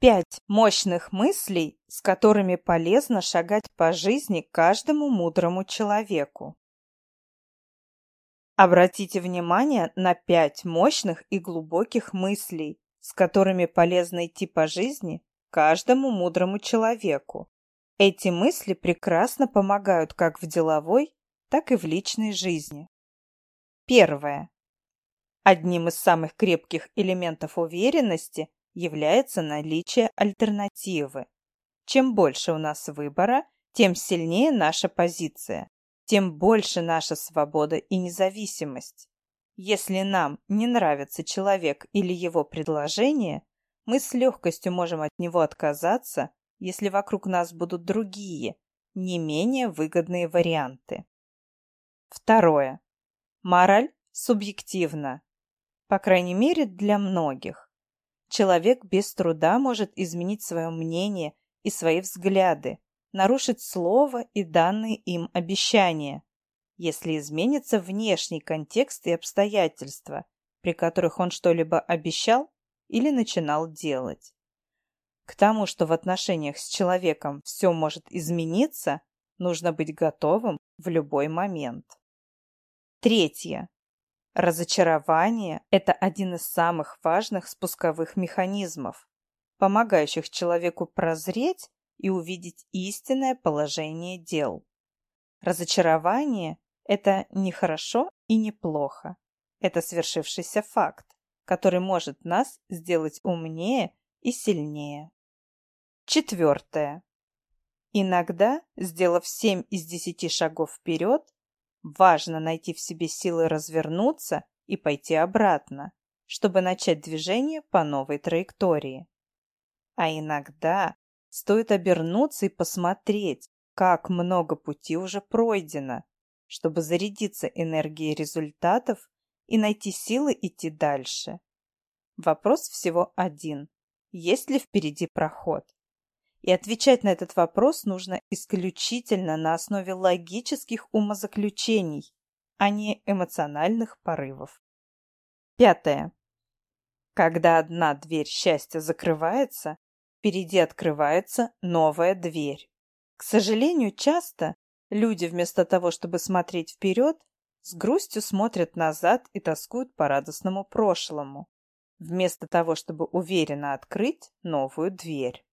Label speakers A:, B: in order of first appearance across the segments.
A: Пять мощных мыслей, с которыми полезно шагать по жизни каждому мудрому человеку. Обратите внимание на пять мощных и глубоких мыслей, с которыми полезно идти по жизни каждому мудрому человеку. Эти мысли прекрасно помогают как в деловой, так и в личной жизни. Первое. Одним из самых крепких элементов уверенности является наличие альтернативы. Чем больше у нас выбора, тем сильнее наша позиция, тем больше наша свобода и независимость. Если нам не нравится человек или его предложение, мы с легкостью можем от него отказаться, если вокруг нас будут другие, не менее выгодные варианты. Второе. Мораль субъективна, по крайней мере для многих. Человек без труда может изменить свое мнение и свои взгляды, нарушить слово и данные им обещания, если изменится внешний контекст и обстоятельства, при которых он что-либо обещал или начинал делать. К тому, что в отношениях с человеком все может измениться, нужно быть готовым в любой момент. Третье. Разочарование – это один из самых важных спусковых механизмов, помогающих человеку прозреть и увидеть истинное положение дел. Разочарование – это не хорошо и не плохо. Это свершившийся факт, который может нас сделать умнее и сильнее. Четвертое. Иногда, сделав 7 из 10 шагов вперед, Важно найти в себе силы развернуться и пойти обратно, чтобы начать движение по новой траектории. А иногда стоит обернуться и посмотреть, как много пути уже пройдено, чтобы зарядиться энергией результатов и найти силы идти дальше. Вопрос всего один. Есть ли впереди проход? И отвечать на этот вопрос нужно исключительно на основе логических умозаключений, а не эмоциональных порывов. Пятое. Когда одна дверь счастья закрывается, впереди открывается новая дверь. К сожалению, часто люди вместо того, чтобы смотреть вперед, с грустью смотрят назад и тоскуют по радостному прошлому, вместо того, чтобы уверенно открыть новую дверь.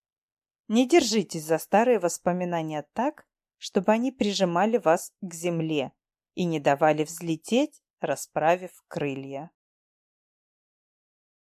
A: Не держитесь за старые воспоминания так, чтобы они прижимали вас к земле и не давали взлететь, расправив крылья.